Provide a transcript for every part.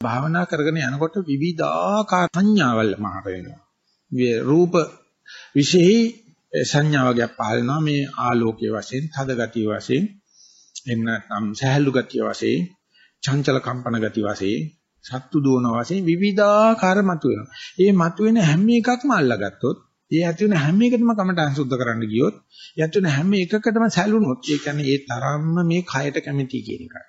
භාවනා කරගෙන යනකොට විවිධාකාර සංඥාවල් මහට වෙනවා. රූප විශේෂ සංඥාවකයක් පහළනවා මේ ආලෝකයේ වශයෙන්, තද ගතිය වශයෙන්, එන්න නම් සහැල්ලු ගතිය වශයෙන්, චංචල කම්පන ගතිය වශයෙන්, සත්තු දුවන වශයෙන් විවිධාකාර මතුවෙනවා. මේ මතුවෙන හැම එකක්ම අල්ලගත්තොත් ඒ ඇති වෙන හැම එකටම කමටහන් සුද්ධ කරන්න ගියොත්, ඒ ඇති වෙන හැම එකකටම සැලුනොත්, ඒ කියන්නේ ඒ තරම්ම මේ කයට කැමති කියන එකයි.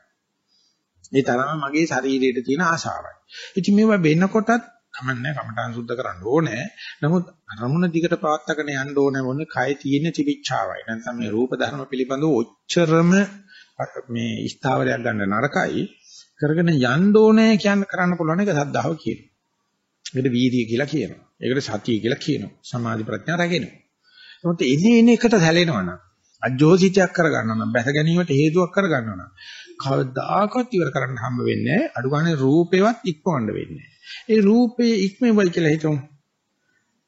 ඒ තරම මගේ ශරීරයට තියෙන ආශාවයි. ඉතින් මේවා වෙනකොටත් කමන්නේ කමඨාන් සුද්ධ කරන්න ඕනේ. නමුත් අරමුණ දිගට පවත්වාගෙන යන්න ඕනේ මොන්නේ කය තියෙන තිබිච්චාවයි. නැත්නම් මේ රූප ධර්ම පිළිබඳව ඔච්චරම මේ ස්ථාවරයක් ගන්න නරකයි. කරගෙන යන්න ඕනේ කියන්න කරන්න පුළුවන් එක සද්ධාව කියනවා. ඒකට වීර්යය කියලා කියනවා. ඒකට සතිය කියලා කියනවා. සමාධි ප්‍රඥා රැගෙනවා. නමුත් එන්නේ එන්නේ එකට සැලෙනවා නම් අජෝසිතයක් කරගන්නවා නම් බැස ගැනීමට හේතුවක් කරගන්නවා නම් කවදාකවත් ඉවර කරන්න හම්බ වෙන්නේ නැහැ. අඩු ගානේ රූපේවත් ඉක්මවන්න වෙන්නේ ඒ රූපේ ඉක්මවයි කියලා හිතමු.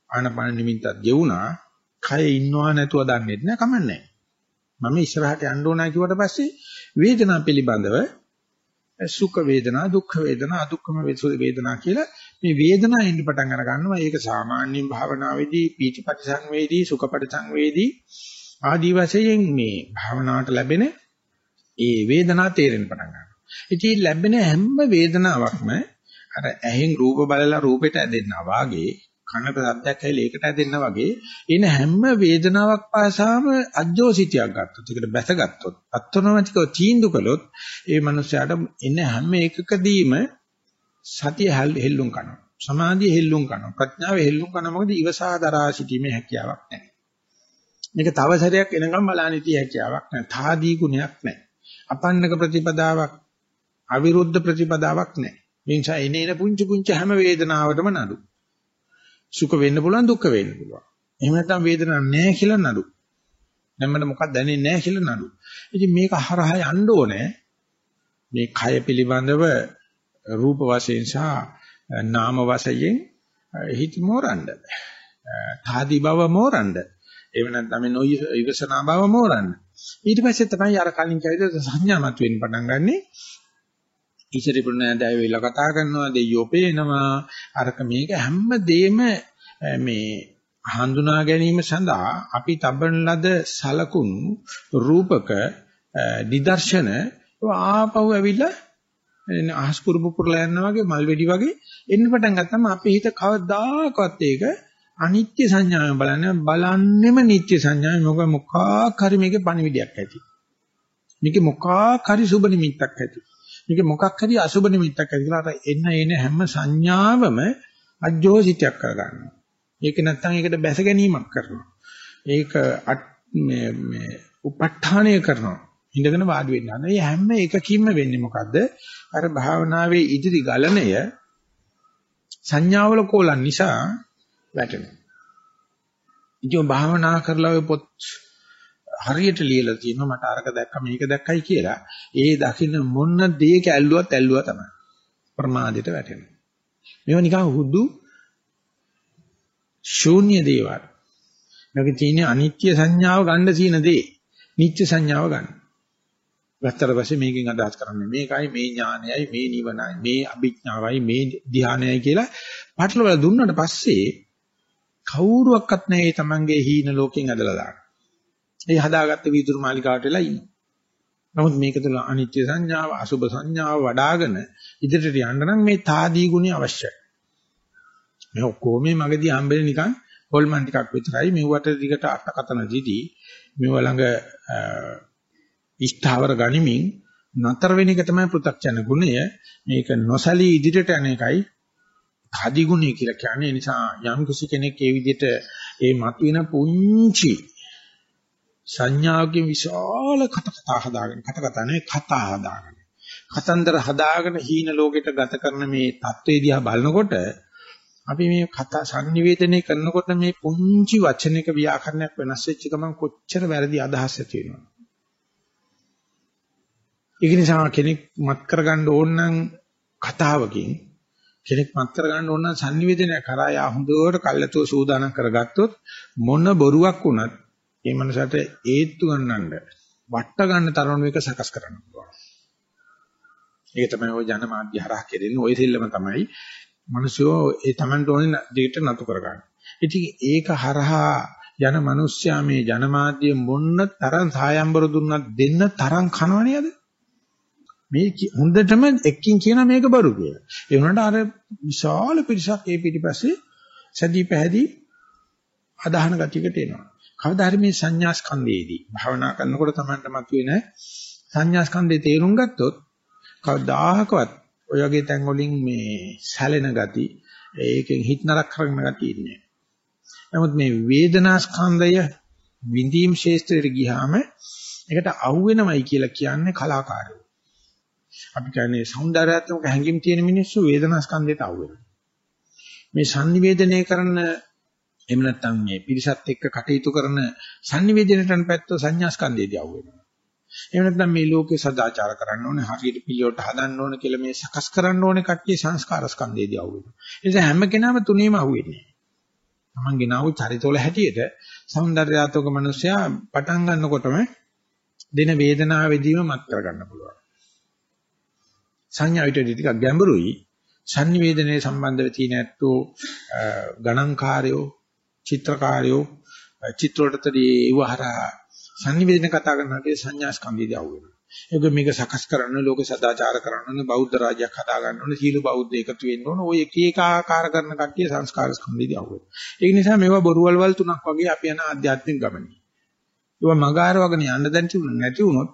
ආනපාන නිමිත්තක් ගෙවුනා. කය ඉන්නවා නැතුව දන්නේ නැහැ කමන්නේ. මම ඉස්සරහට යන්න ඕනා කිව්වට පස්සේ වේදනාව පිළිබඳව සුඛ වේදනා දුක්ඛ වේදනා අදුක්ඛම වේදනා කියලා මේ වේදනාව එන්න පටන් අර ගන්නවා ඒක සාමාන්‍යයෙන් භාවනාවේදී පීතිපටි සංවේදී සුඛපටි සංවේදී ආදී වශයෙන් මේ භාවනාවට ලැබෙන ඒ වේදනාව තේරෙන්න පටන් ගන්නවා. ඉතින් ලැබෙන හැම වේදනාවක්ම අර ඇහෙන් රූප බලලා රූපෙට ඇදෙන්නා වාගේ කනට සද්දයක් ඇහිලා ඒකට ඇදෙන්නා වගේ එන හැම වේදනාවක් පාසාම අජෝසිතියක් ගත්තොත් ඒකට බැසගත්තොත් අත්නොමතිකව තීන්දු කළොත් ඒ මනුස්සයාට එන හැම එකකදීම සතිය හෙල්ලුම් කරනවා. සමාධිය හෙල්ලුම් කරනවා. ප්‍රඥාව හෙල්ලුම් කරනවා. මොකද ඉවසා දරා සිටීමේ හැකියාවක් නැහැ. මේක තව සැරයක් එනකම් බලන්නේ හැකියාවක් නැහැ. තාදී ගුණයක් නැහැ. අපන්නක ප්‍රතිපදාවක් අවිරුද්ධ ප්‍රතිපදාවක් නැහැ. ඒ නිසා එනේන පුංචි පුංචි හැම වේදනාවකටම නඩු. සුඛ වෙන්න පුළුවන් දුක්ඛ වෙන්න පුළුවන්. එහෙම නැත්නම් වේදනාවක් නැහැ කියලා නඩු. දැන් මට මොකක්ද දැනෙන්නේ නැහැ කියලා නඩු. ඉතින් මේක හරහා යන්න ඕනේ. මේ කය පිළිබඳව රූප වශයෙන් සහ නාම වශයෙන් හිත මෝරන්න. තාදී බව මෝරන්න. එහෙම නැත්නම් මේ නොයවසනා බව මෝරන්න. ඊට පස්සේ තමයි අර කලින් කියවිද සංඥාමත් වෙන්න පටන් ගන්නෙ. ඉතිරි පුණ්‍යයන්දයි වෙලා කතා කරනවා දෙයියෝ පේනවා අරක මේක හැමදේම මේ හඳුනා ගැනීම සඳහා අපි තබන ලද සලකුණු රූපක නිදර්ශන ආපහු ඇවිල්ලා අහස් කුරුපු පුරලා යනවා වගේ මල් වෙඩි වගේ එන්න පටන් ගත්තම අපේ හිත කවදාකවත් ඒක අනිත්‍ය සංඥාවෙන් බලන්නේ බලන්නෙම නිත්‍ය සංඥාවෙන් මොකක් මොකක් හරි මේකේ පණිවිඩයක් ඇති. මේකේ මොකක් හරි සුබ නිමිත්තක් ඇති. මේකේ මොකක් හරි අසුබ නිමිත්තක් ඇති කියලා අර එන්න එන හැම සංඥාවම අජෝසිතයක් කරගන්නවා. ඒක නැත්තම් ඒකට බැස ගැනීමක් කරනවා. ඒක මේ මේ උප ဋ ාණය කරනවා. ඉඳගෙන වාඩි වෙන්න. අනේ හැම එකකින්ම වෙන්නේ මොකද්ද? අර භාවනාවේ ඉදිරි ගලණය සංඥාවල කෝලන් නිසා වැටෙනවා. ඉතින් භාවනා කරලා ඔය පොත් හරියට ලියලා තියෙනවා මට අරක දැක්ක මේක දැක්කයි කියලා. ඒ දකින්න මොන දෙයක ඇල්ලුවත් ඇල්ලුවා තමයි. ප්‍රමාදයට වැටෙනවා. මේවා නිකන් හුදු ශූන්‍ය දේවල්. මේකේ තියෙන අනිත්‍ය සංඥාව ගන්න තියෙන දේ. නිත්‍ය සංඥාව ගන්න. ගත්තට පස්සේ මේකෙන් අදහස් කරන්නේ මේකයි මේ ඥානයයි මේ නිවනයි මේ අභිඥාවයි මේ ධානයයි කියලා පටලවලා දුන්නාට පස්සේ කවුරුවක්වත් නැහැ තමන්ගේ හීන ලෝකෙන් ඇදලා දාන්න. ඒ හදාගත්ත වීදුරු මාලිකාවට වෙලා ඉන්නේ. නමුත් මේක තුළ අනිත්‍ය සංඥාව, අසුභ සංඥාව වඩ아가න ඉදිරියට යන්න නම් මේ තාදී ගුණය අවශ්‍යයි. මේ ඔක්කොම මගදී හම්බෙන්නේ නිකන් හොල්මන් ටිකක් විතරයි. මෙවට දිගට අටකතන දිදී මෙව ළඟ ඉෂ්ඨාවර ගනිමින් නතර වෙන එක තමයි පෘථග්ජන ගුණය. මේක නොසලී ඉදිරියට යන එකයි හදිගුණය කියලා කියන්නේ. ඒ නිසා යම් කිසි කෙනෙක් ඒ විදිහට ඒ මතුවෙන පුංචි සංඥාවකින් විශාල කටකතා හදාගෙන කටකතා නෙවෙයි කතා හදාගෙන. කතන්දර හදාගෙන හීන ලෝකෙට ගත කරන මේ தත්ත්වේ දිහා බලනකොට අපි මේ කතා sannivedanaya කරනකොට මේ පුංචි වචනයක ව්‍යාකරණයක් වෙනස් වෙච්ච ගමන් කොච්චර වැරදි අදහස් ඇති වෙනවද? ඒක නිසා කෙනෙක් මත් කරගන්න ඕන නම් කතාවකින් කෙනෙක් මත් කරගන්න ඕන නම් sannivedana කරා යා හොඳට කල්ලාතෝ සූදානම් කරගත්තොත් මොන බොරුවක් වුණත් ඒ මනසට ඒත්තු ගන්නඳ වට ගන්න තරණ එක සකස් කරන්න පුළුවන්. ඒක තමයි ওই ජනමාධ්‍ය හරහා කෙරෙන්නේ. ওই දෙල්ලම තමයි මිනිස්සුෝ ඒ Tamanට ඕනේ දෙයට නතු කරගන්න. ඉතින් ඒක හරහා යන මිනිස්සයා මේ ජනමාධ්‍ය මොන්න තරම් සායම්බර දුන්නත් දෙන්න තරම් කනව නේද? මේ හොඳටම එක්කින් කියන මේක බරු කියලා. ඒ වුණාට අර විශාල පිරිසක් ඒ පිටිපස්සේ සැදී පැහැදී අදහන ගතියකට එනවා. කවදා හරි මේ සංඥා ස්කන්ධයේදී භාවනා කරනකොට Tamanට මතුවෙන සංඥා ස්කන්ධේ තේරුම් ගත්තොත් කවදාහකවත් ඔය වගේ තැන් වලින් මේ සැලෙන ගති ඒකෙන් හිත නරක කරන ගතිය ඉන්නේ. නමුත් මේ වේදනා ස්කන්ධය විඳීම් ශේෂ්ත්‍රයට ගියාම ඒකට අහුවෙනවයි කියලා කියන්නේ කලාකාරයෝ. අපි කියන්නේ సౌందర్యාත්මක හැඟීම් තියෙන මිනිස්සු වේදනා ස්කන්ධයට අවු මේ sannivedanaya කරන එහෙම නැත්නම් මේ පිරිසත් එක්ක කටයුතු කරන sannivedanatan පැත්තෝ සංඥා ස්කන්ධයේදී අවු වෙනවා. එහෙම නැත්නම් මේ ලෝකේ සදාචාර කරන්න ඕනේ, හරියට පිළිවෙලට හදන්න ඕනේ කියලා මේ සකස් කරන්න ඕනේ කට්ටිය සංස්කාර ස්කන්ධයේදී අවු වෙනවා. ඒ නිසා හැම කෙනාම තුනේම අවු වෙන්නේ. Taman genawu චරිතවල හැටියට సౌందర్యාත්මක මිනිසයා පටන් ගන්නකොටම දෙන වේදනාවෙදීම මත් කරගන්න පුළුවන්. සංඥා විතරයි ටිකක් ගැඹුරුයි. sannivedanaya සම්බන්ධව තියෙන ඇත්තෝ ගණන්කාරයෝ චිත්‍රකාරයෝ චිත්‍රවලටදී ඒවහරා sannivedana කතා කරන හැටි සංඥා ස්කන්ධයදී අහුවෙනවා. ඒක මේක සකස් කරන්න ලෝක සදාචාර කරන්න බෞද්ධ රාජ්‍යයක් හදා ගන්න ඕනේ සීල බෞද්ධ එකතු වෙන්න ඕනේ. ඔය එක එක ආකාර කරන කට්ටිය සංස්කාර ස්කන්ධයදී අහුවෙනවා. ඒක නිසා මේවා බොරුවල්වල් තුනක් වගේ අපි යන ආධ්‍යාත්මික ගමනේ. ඒවා මගාරවගෙන යන්න දැන් තිබුණ නැති වුණොත්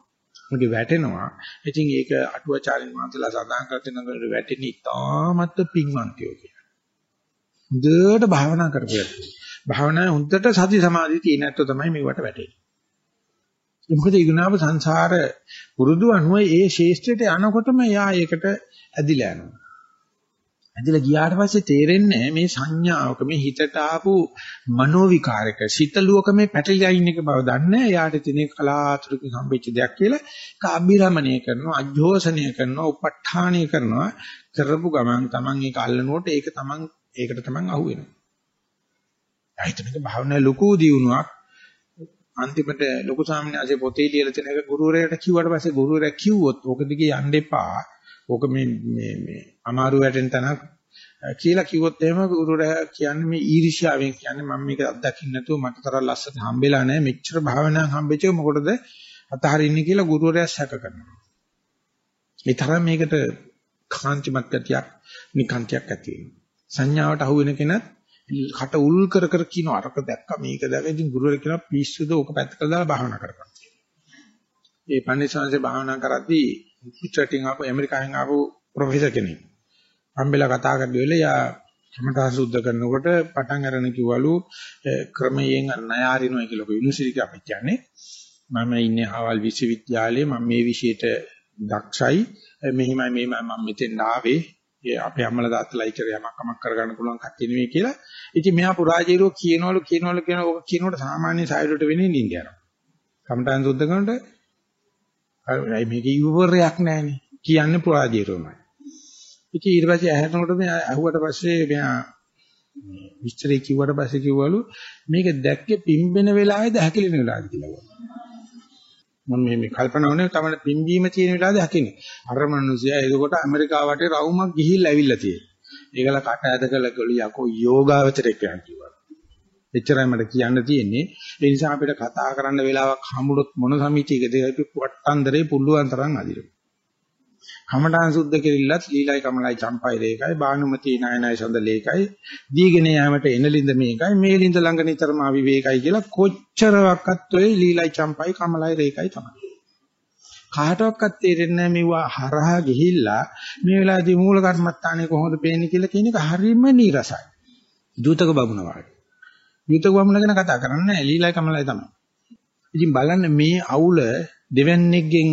මොකද වැටෙනවා. ඉතින් ඒක අටුවාචාරින් වහන්සේලා සඳහන් කරගෙන වැටෙන්නේ ඉතාමත් පිංවන්තයෝ කියලා. හොඳට භාවනා කරපුවා. භාවනාවේ හොඳට සති සමාධිය තියෙන ඇත්තෝ තමයි මේවට වැටෙන්නේ. මොකද ඊගුණාව සංසාර පුරුදු අනුව ඒ ශේෂ්ත්‍රයට යනකොටම යා ඒකට ඇදිලා යනවා. ඇදිලා ගියාට පස්සේ තේරෙන්නේ මේ සංඥාවක මේ හිතට ආපු මනෝ විකාරක සිතලුවක මේ පැටලිලා ඉන්න එක බව දන්නේ. යාට තියෙන කලාතුරකින් හම්බෙච්ච දෙයක් කියලා ඒක අභිරමණය කරනවා, අජෝසනය කරනවා, උප ဋ ාණය කරනවා. කරපු ගමන් Taman ඒක අල්ලනකොට ඒක Taman ඒකට Taman අහුවෙනවා. ආයතනික භාවනාවේ ලොකු දියුණුවක් අන්තිමට ලොකු සාමිනාසේ පොතේ ලියලා තියෙන එක ගුරුවරයාට කිව්වට පස්සේ ගුරුවරයා කිව්වොත් ඕක දිගේ යන්න එපා. ඕක මේ මේ මේ අමාරු වැටෙන තැනක් කියලා කිව්වොත් එහෙම ගුරුවරයා කියන්නේ මේ ඊර්ෂ්‍යාවෙන් කියන්නේ මම මේක අත්දකින්න නැතුව මට තරම් ලස්සන හම්බෙලා නැහැ. මෙච්චර භාවනාවක් හම්බෙච්ච එක මොකටද අතහරින්නේ කියලා ගුරුවරයා සැක කරනවා. මේ තරම් මේකට කාන්තිමත් ගතියක් නිකාන්තියක් ඇති වෙනවා. සංඥාවට අහු වෙන කෙනත් කට උල් කර කර කියන අරක දැක්ක මේක දැක ඉතින් ගුරුවරයා කියනවා පිස්සුද ඕක පැත්තකට දාලා භාවනා කරපන්. ඒ පන්සිංශේ භාවනා කරද්දී පිටරටින් ආපු ඇමරිකාවෙන් ආපු ප්‍රොෆෙසර් කෙනෙක්. හම්බෙලා කතා කරද්දී යා කමඨා සුද්ධ කරනකොට පටන් අරගෙන කිව්වලු ක්‍රමයෙන් ණය ආරිනවා කියලා යුනිවර්සිටි එක අපි කියන්නේ. මම ඉන්නේ ආවල් විශ්වවිද්‍යාලයේ මම මේ විෂයට දක්ෂයි. මෙහිමයි මේ මම මෙතෙන් ආවේ. අපේ අම්මලා තාත්තලා ඉතර යමක් කමක් කරගන්න පුළුවන් කට්ටිය නෙවෙයි කියලා. ඉතින් මෙහා පුරාජීරෝ කියනවලු කියනවලු කියන ඔක කියනකොට සාමාන්‍ය සායලට වෙන්නේ නින්ද යනවා. කමටහන් සුද්ධ කරනකොට අය මේක ඉවරයක් නැහැනේ. කියන්නේ පුරාජීරෝමයි. ඉතින් ඊට පස්සේ ඇහැරනකොට මේ අහුවට පස්සේ මෙයා විස්තරේ කිව්වට පස්සේ කිව්වලු මේක දැක්කේ පිම්බෙන වෙලාවේද හැකිලෙන වෙලාවේද කියලා. මම මේ මේ කල්පනා වුණේ තමයි පිම්බීම තියෙන වෙලාවද හකින්නේ. අර මිනිස්සයා ඒකකොට ඇමරිකාවට රවුමක් ගිහිල්ලා ඇවිල්ලා තියෙනවා. ඒකලා කට ඇද කළ කළු යකෝ යෝගාවචරයක් යන කිව්වා. එච්චරයි මට කියන්න තියෙන්නේ. ඒ නිසා අපිට කතා කරන්න වෙලාවක් හම්බුනොත් මොන සමිතියකද අපි වට්ටන්දරේ පුළුවන් තරම් අදිනවා. කමඨාන් සුද්ධ කෙරිල්ලත් ලීලයි කමලයි චම්පයි රේකයි බානුමති නායනයි සඳ ලේකයි දීගෙන යාමට එන ලින්ද මේකයි මේ ලින්ද ළඟ නිතරම අවිවේකයි කියලා කොච්චරවක්වත් ඔය ලීලයි චම්පයි කමලයි රේකයි තමයි කාටවත් තේරෙන්නේ නැහැ හරහා ගිහිල්ලා මේ වෙලාවේදී මූල කර්මත්තානේ කොහොමද පේන්නේ කියලා කියන එක හරියම නීරසයි දූතක බබුණ වගේ දූතක බබුණ ගැන කතා කරන්නේ ලීලයි කමලයි තමයි ඉතින් බලන්න මේ අවුල දෙවන්නේගෙන්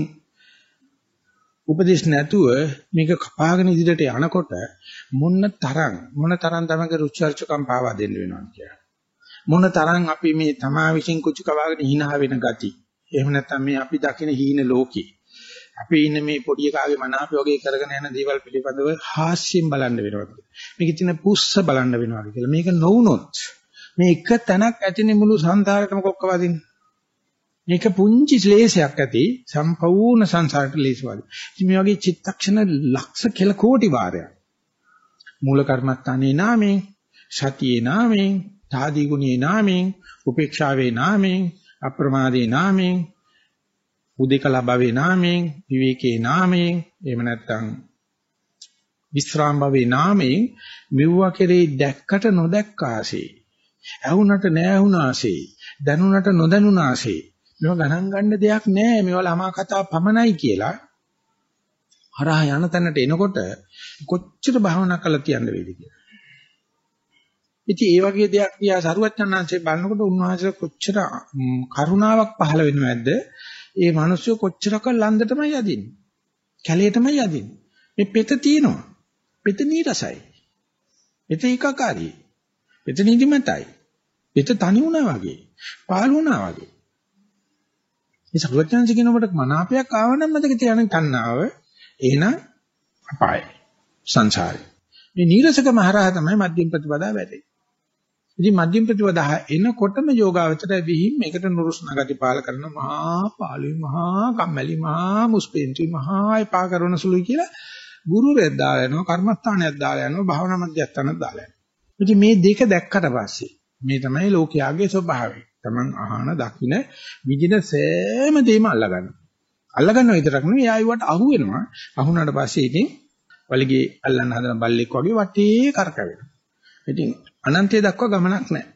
උපදේශ නැතුව මේක කපාගෙන ඉදිරියට යනකොට මොන තරම් මොන තරම් තමයි රුචර්චකම් පාවා දෙන්න වෙනවද කියලා. මොන තරම් අපි මේ තමා විසින් කුචු කවාගෙන hina වෙන ගති. එහෙම නැත්නම් මේ අපි දකින හීන ලෝකේ. අපි ඉන්න මේ පොඩි එකාගේ මනාපය වගේ කරගෙන යන දේවල් පිළිබඳව හාස්‍යයෙන් බලන්න වෙනවද? මේකේ තියෙන පුස්ස බලන්න වෙනවද කියලා. මේක නොවුනොත් මේ එක තැනක් ඇතිනේ මුළු සංසාරෙටම කොක්ක වදින්නේ. මේක පුංචි ක්ලේශයක් ඇති සම්පූර්ණ සංසාරට ලේසවල. ඉතින් මේ වගේ චිත්තක්ෂණ ලක්ෂ කෙල කෝටි වාරයක්. මූල කර්මත්තානේ නාමයෙන්, සතියේ නාමයෙන්, තාදී ගුණේ නාමයෙන්, උපේක්ෂාවේ නාමයෙන්, අප්‍රමාදේ නාමයෙන්, උදේකලා භවේ නාමයෙන්, විවේකේ නාමයෙන්, එහෙම නැත්නම් විස්රාම භවේ නාමයෙන් මෙව්වා කෙරේ දැක්කට නොදැක්කාසේ. ඇහුණට නෑහුණාසේ. දැනුණට නොදැනුණාසේ. මේවා ගණන් ගන්න දෙයක් නෑ. මේවා ළමා කතා පමණයි කියලා. හරහා යන තැනට එනකොට කොච්චර භාවනා කළා තියන්න වේද කියලා. ඉතින් ඒ වගේ දෙයක් දිහා සරුවච්චන්හන්සේ බලනකොට උන්වහන්සේ කොච්චර කරුණාවක් පහළ වෙනවද? ඒ මිනිස්සු කොච්චරක ලන්දටමයි යදින්නේ. කැලේටමයි යදින්නේ. මේ පෙත තියෙනවා. පෙත නීරසයි. පෙත ඒකාකාරී. පෙත නිදිමතයි. පෙත තනි වුණා වගේ. පාළු වුණා වගේ. මේ සරුවච්චන්හන්සේ කියනකොට මනාපයක් ආවනම් මතක තියාගන්න තණ්හාව එහෙනම් අපායයි. සංසාරේ. මේ නීරසක මහරහ තමයි මධ්‍යම ප්‍රතිපදාව වැටෙන්නේ. ඉතින් මධ්‍යම ප්‍රතිපදාව එනකොටම යෝගාවචරය විහිම් මේකට නුරුස්නා ගති පාල කරන මහා පාළුයි මහා කම්මැලි මහා මුස්පෙන්ති මහා එපා කරන සුළුයි කියලා ගුරුවරයෙක් දාලා යනවා කර්මස්ථානයක් දාලා යනවා භාවනා මධ්‍යස්ථානයක් දාලා යනවා. ඉතින් මේ දෙක දැක්කට පස්සේ මේ තමයි ලෝකයාගේ ස්වභාවය. Taman අහන දකින්න විදින සෑම දෙයක්ම අල්ලගන්න. අල්ලගන්න විතරක් නෙවෙයි ආයෙවට අහු වෙනවා. අහුණාට පස්සේ ඉතින් වලිගේ අල්ලන්න හදන බල්ලෙක් වගේ වටේ කරකවෙනවා. ඉතින් අනන්තය දක්වා ගමනක් නැහැ.